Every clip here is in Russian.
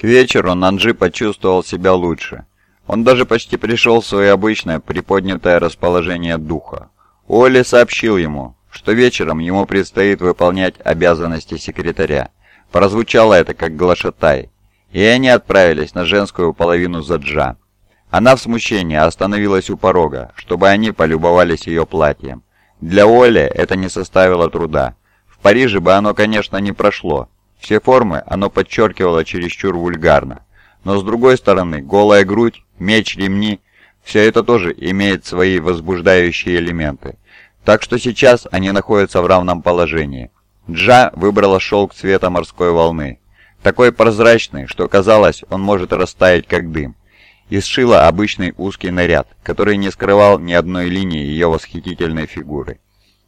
К вечеру Нанджи почувствовал себя лучше. Он даже почти пришел в свое обычное приподнятое расположение духа. Оли сообщил ему, что вечером ему предстоит выполнять обязанности секретаря. Прозвучало это как глашатай, и они отправились на женскую половину Заджа. Она в смущении остановилась у порога, чтобы они полюбовались ее платьем. Для Оли это не составило труда. В Париже бы оно, конечно, не прошло, все формы оно подчеркивало чересчур вульгарно. Но с другой стороны, голая грудь, меч, ремни – все это тоже имеет свои возбуждающие элементы. Так что сейчас они находятся в равном положении. Джа выбрала шелк цвета морской волны. Такой прозрачный, что казалось, он может растаять как дым. И сшила обычный узкий наряд, который не скрывал ни одной линии ее восхитительной фигуры.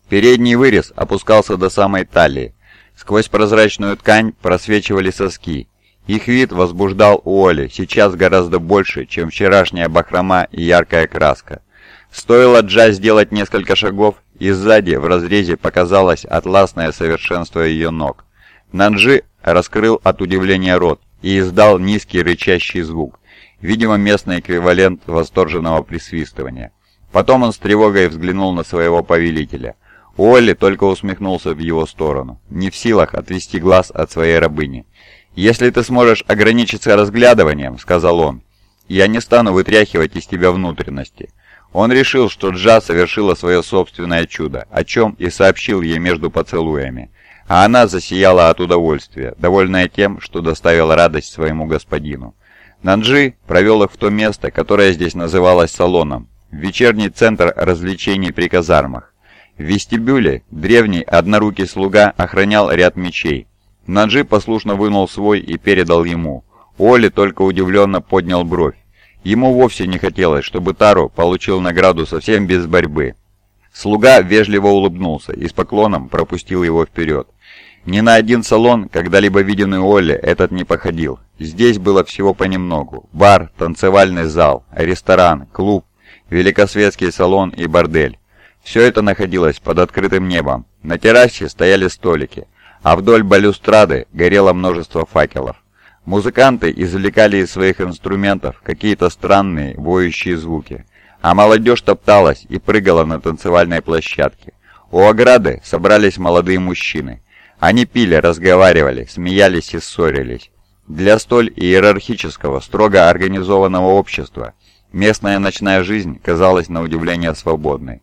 Передний вырез опускался до самой талии, Сквозь прозрачную ткань просвечивали соски. Их вид возбуждал у Оли сейчас гораздо больше, чем вчерашняя бахрома и яркая краска. Стоило Джа сделать несколько шагов, и сзади в разрезе показалось атласное совершенство ее ног. Нанджи раскрыл от удивления рот и издал низкий рычащий звук, видимо местный эквивалент восторженного присвистывания. Потом он с тревогой взглянул на своего повелителя. Уолли только усмехнулся в его сторону, не в силах отвести глаз от своей рабыни. «Если ты сможешь ограничиться разглядыванием», — сказал он, — «я не стану вытряхивать из тебя внутренности». Он решил, что Джа совершила свое собственное чудо, о чем и сообщил ей между поцелуями. А она засияла от удовольствия, довольная тем, что доставила радость своему господину. Нанджи провел их в то место, которое здесь называлось салоном, в вечерний центр развлечений при казармах. В вестибюле древний однорукий слуга охранял ряд мечей. Наджи послушно вынул свой и передал ему. Оли только удивленно поднял бровь. Ему вовсе не хотелось, чтобы Тару получил награду совсем без борьбы. Слуга вежливо улыбнулся и с поклоном пропустил его вперед. Ни на один салон, когда-либо виденный Олли, этот не походил. Здесь было всего понемногу. Бар, танцевальный зал, ресторан, клуб, великосветский салон и бордель. Все это находилось под открытым небом. На террасе стояли столики, а вдоль балюстрады горело множество факелов. Музыканты извлекали из своих инструментов какие-то странные воющие звуки, а молодежь топталась и прыгала на танцевальной площадке. У ограды собрались молодые мужчины. Они пили, разговаривали, смеялись и ссорились. Для столь иерархического, строго организованного общества местная ночная жизнь казалась на удивление свободной.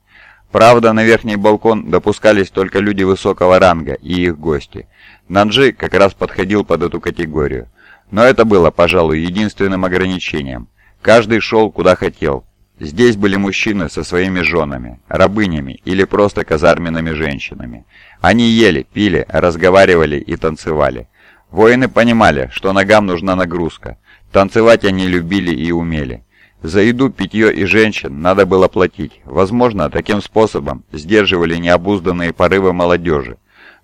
Правда, на верхний балкон допускались только люди высокого ранга и их гости. Нанджи как раз подходил под эту категорию. Но это было, пожалуй, единственным ограничением. Каждый шел куда хотел. Здесь были мужчины со своими женами, рабынями или просто казарменными женщинами. Они ели, пили, разговаривали и танцевали. Воины понимали, что ногам нужна нагрузка. Танцевать они любили и умели. За еду, питье и женщин надо было платить. Возможно, таким способом сдерживали необузданные порывы молодежи.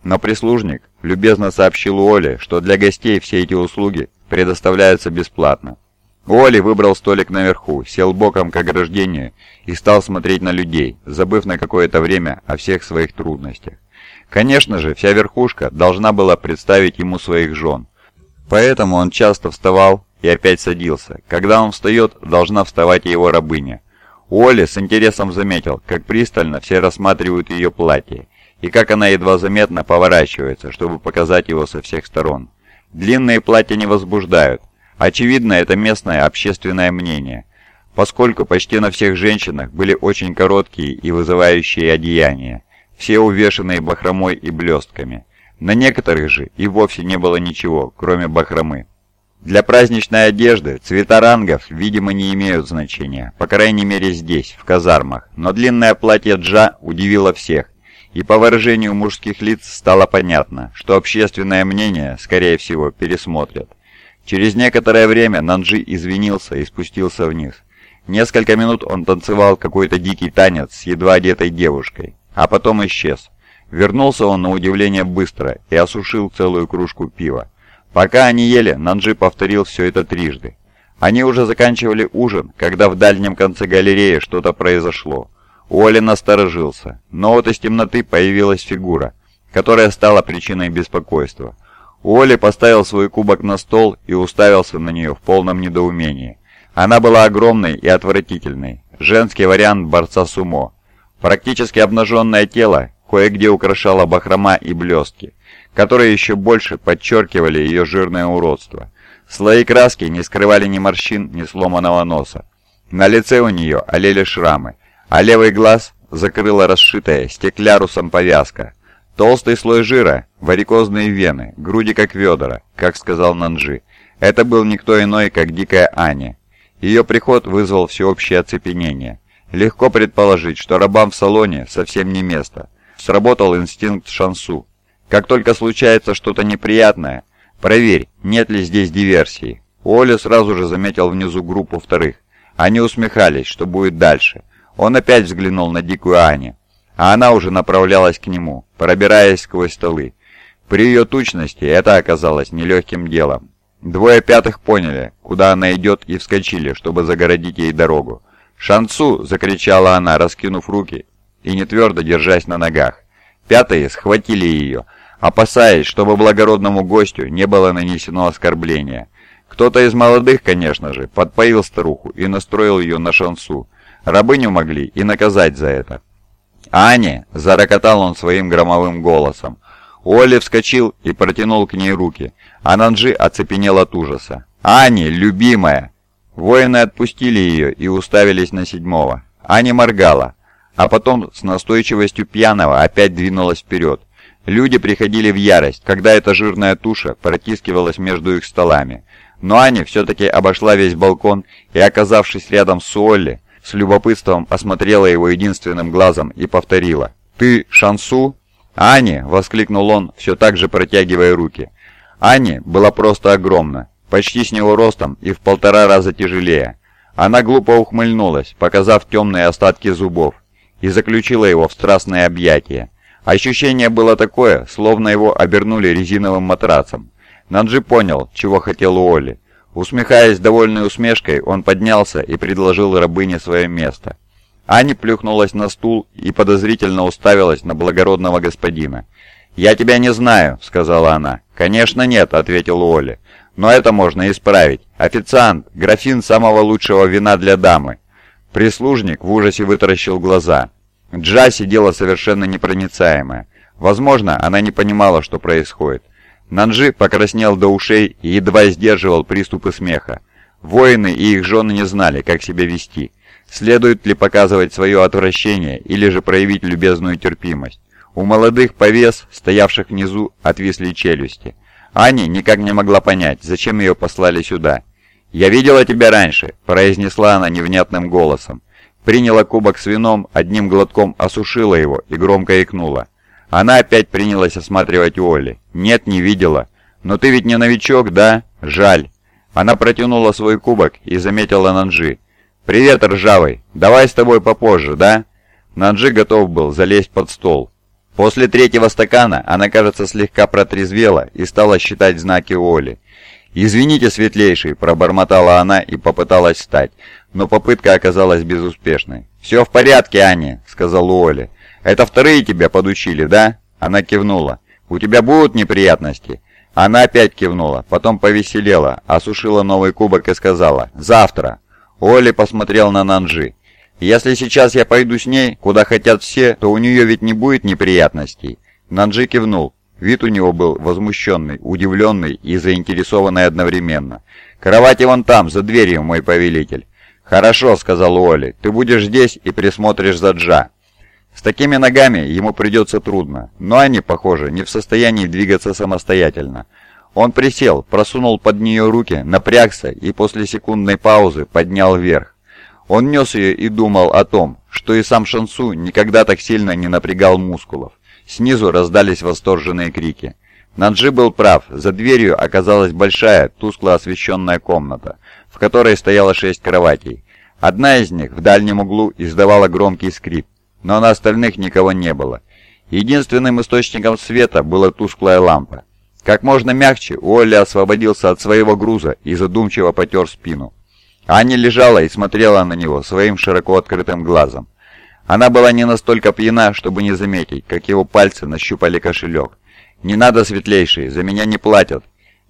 Но прислужник любезно сообщил Оле, что для гостей все эти услуги предоставляются бесплатно. Оли выбрал столик наверху, сел боком к ограждению и стал смотреть на людей, забыв на какое-то время о всех своих трудностях. Конечно же, вся верхушка должна была представить ему своих жен. Поэтому он часто вставал и опять садился. Когда он встает, должна вставать его рабыня. Уолли с интересом заметил, как пристально все рассматривают ее платье, и как она едва заметно поворачивается, чтобы показать его со всех сторон. Длинные платья не возбуждают. Очевидно, это местное общественное мнение, поскольку почти на всех женщинах были очень короткие и вызывающие одеяния, все увешанные бахромой и блестками. На некоторых же и вовсе не было ничего, кроме бахромы. Для праздничной одежды цвета рангов, видимо, не имеют значения, по крайней мере здесь, в казармах, но длинное платье Джа удивило всех, и по выражению мужских лиц стало понятно, что общественное мнение, скорее всего, пересмотрят. Через некоторое время Нанджи извинился и спустился вниз. Несколько минут он танцевал какой-то дикий танец с едва одетой девушкой, а потом исчез. Вернулся он на удивление быстро и осушил целую кружку пива. Пока они ели, Нанджи повторил все это трижды. Они уже заканчивали ужин, когда в дальнем конце галереи что-то произошло. Уолли насторожился, но вот из темноты появилась фигура, которая стала причиной беспокойства. Уолли поставил свой кубок на стол и уставился на нее в полном недоумении. Она была огромной и отвратительной, женский вариант борца сумо. Практически обнаженное тело кое-где украшало бахрома и блестки, которые еще больше подчеркивали ее жирное уродство. Слои краски не скрывали ни морщин, ни сломанного носа. На лице у нее олели шрамы, а левый глаз закрыла расшитая стеклярусом повязка. Толстый слой жира, варикозные вены, груди как ведра, как сказал Нанджи. Это был никто иной, как дикая Аня. Ее приход вызвал всеобщее оцепенение. Легко предположить, что рабам в салоне совсем не место. Сработал инстинкт шансу. Как только случается что-то неприятное, проверь, нет ли здесь диверсии. Оля сразу же заметил внизу группу вторых. Они усмехались, что будет дальше. Он опять взглянул на дикую Аню а она уже направлялась к нему, пробираясь сквозь столы. При ее тучности это оказалось нелегким делом. Двое пятых поняли, куда она идет, и вскочили, чтобы загородить ей дорогу. «Шансу!» — закричала она, раскинув руки и не твердо держась на ногах. Пятые схватили ее, опасаясь, чтобы благородному гостю не было нанесено оскорбления. Кто-то из молодых, конечно же, подпоил старуху и настроил ее на шансу. Рабыню могли и наказать за это. «Ани!» – зарокотал он своим громовым голосом. Оли вскочил и протянул к ней руки, а Нанджи оцепенел от ужаса. «Ани, любимая!» Воины отпустили ее и уставились на седьмого. Ани моргала, а потом с настойчивостью пьяного опять двинулась вперед. Люди приходили в ярость, когда эта жирная туша протискивалась между их столами. Но Аня все-таки обошла весь балкон и, оказавшись рядом с Уолли, с любопытством осмотрела его единственным глазом и повторила. «Ты Шансу?» «Ани!» — воскликнул он, все так же протягивая руки. Ани была просто огромна, почти с него ростом и в полтора раза тяжелее. Она глупо ухмыльнулась, показав темные остатки зубов, и заключила его в страстное объятие. Ощущение было такое, словно его обернули резиновым матрацем. Наджи понял, чего хотел Уолли. Усмехаясь довольной усмешкой, он поднялся и предложил рабыне свое место. Ани плюхнулась на стул и подозрительно уставилась на благородного господина. «Я тебя не знаю», — сказала она. «Конечно нет», — ответил Уолли. «Но это можно исправить. Официант, графин самого лучшего вина для дамы». Прислужник в ужасе вытаращил глаза. Джа сидела совершенно непроницаемая. Возможно, она не понимала, что происходит. Нанжи покраснел до ушей и едва сдерживал приступы смеха. Воины и их жены не знали, как себя вести. Следует ли показывать свое отвращение или же проявить любезную терпимость. У молодых повес, стоявших внизу, отвисли челюсти. Аня никак не могла понять, зачем ее послали сюда. «Я видела тебя раньше», – произнесла она невнятным голосом. Приняла кубок с вином, одним глотком осушила его и громко икнула. Она опять принялась осматривать Уолли. «Нет, не видела. Но ты ведь не новичок, да? Жаль». Она протянула свой кубок и заметила Нанджи. «Привет, ржавый. Давай с тобой попозже, да?» Нанджи готов был залезть под стол. После третьего стакана она, кажется, слегка протрезвела и стала считать знаки Оли. «Извините, светлейший», — пробормотала она и попыталась встать, но попытка оказалась безуспешной. «Все в порядке, Аня», — сказал Уолли. «Это вторые тебя подучили, да?» Она кивнула. «У тебя будут неприятности?» Она опять кивнула, потом повеселела, осушила новый кубок и сказала «Завтра». Оли посмотрел на Нанжи. «Если сейчас я пойду с ней, куда хотят все, то у нее ведь не будет неприятностей». Нанжи кивнул. Вид у него был возмущенный, удивленный и заинтересованный одновременно. «Кровати вон там, за дверью, мой повелитель». «Хорошо», — сказал Уолли, — «ты будешь здесь и присмотришь за Джа. С такими ногами ему придется трудно, но они, похоже, не в состоянии двигаться самостоятельно. Он присел, просунул под нее руки, напрягся и после секундной паузы поднял вверх. Он нес ее и думал о том, что и сам Шансу никогда так сильно не напрягал мускулов. Снизу раздались восторженные крики. Наджи был прав, за дверью оказалась большая, тускло освещенная комната, в которой стояло шесть кроватей. Одна из них в дальнем углу издавала громкий скрип но на остальных никого не было. Единственным источником света была тусклая лампа. Как можно мягче Уолли освободился от своего груза и задумчиво потер спину. Аня лежала и смотрела на него своим широко открытым глазом. Она была не настолько пьяна, чтобы не заметить, как его пальцы нащупали кошелек. «Не надо, светлейший, за меня не платят».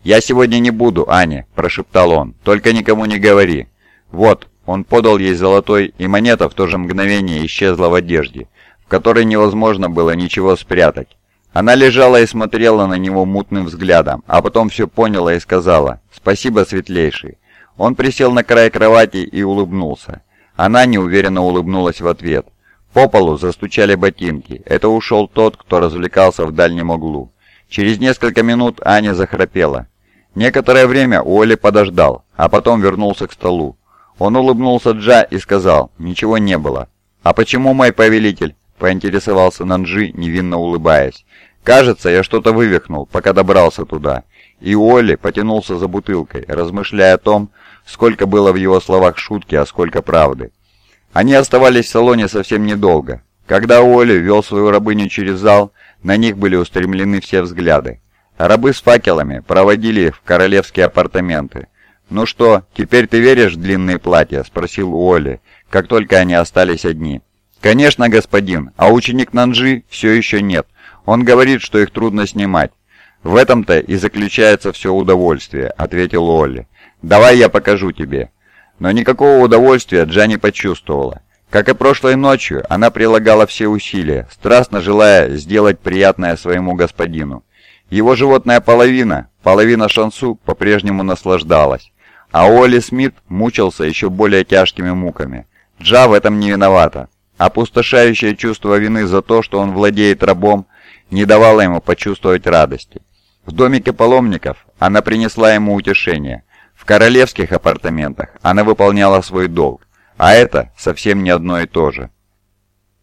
«Я сегодня не буду, Аня», – прошептал он, – «только никому не говори». «Вот», – он подал ей золотой, и монета в то же мгновение исчезла в одежде, в которой невозможно было ничего спрятать. Она лежала и смотрела на него мутным взглядом, а потом все поняла и сказала «Спасибо, светлейший». Он присел на край кровати и улыбнулся. Она неуверенно улыбнулась в ответ. По полу застучали ботинки. Это ушел тот, кто развлекался в дальнем углу. Через несколько минут Аня захрапела. Некоторое время Уолли подождал, а потом вернулся к столу. Он улыбнулся Джа и сказал, ничего не было. «А почему мой повелитель?» – поинтересовался Нанджи, невинно улыбаясь. «Кажется, я что-то вывихнул, пока добрался туда». И Уолли потянулся за бутылкой, размышляя о том, сколько было в его словах шутки, а сколько правды. Они оставались в салоне совсем недолго. Когда Уолли вел свою рабыню через зал, на них были устремлены все взгляды. Рабы с факелами проводили их в королевские апартаменты. «Ну что, теперь ты веришь в длинные платья?» – спросил Уолли, как только они остались одни. «Конечно, господин, а ученик Нанжи все еще нет. Он говорит, что их трудно снимать». «В этом-то и заключается все удовольствие», — ответил Олли. «Давай я покажу тебе». Но никакого удовольствия Джанни почувствовала. Как и прошлой ночью, она прилагала все усилия, страстно желая сделать приятное своему господину. Его животная половина, половина Шансу, по-прежнему наслаждалась, а Олли Смит мучился еще более тяжкими муками. Джа в этом не виновата. Опустошающее чувство вины за то, что он владеет рабом, не давало ему почувствовать радости. В домике паломников она принесла ему утешение. В королевских апартаментах она выполняла свой долг, а это совсем не одно и то же.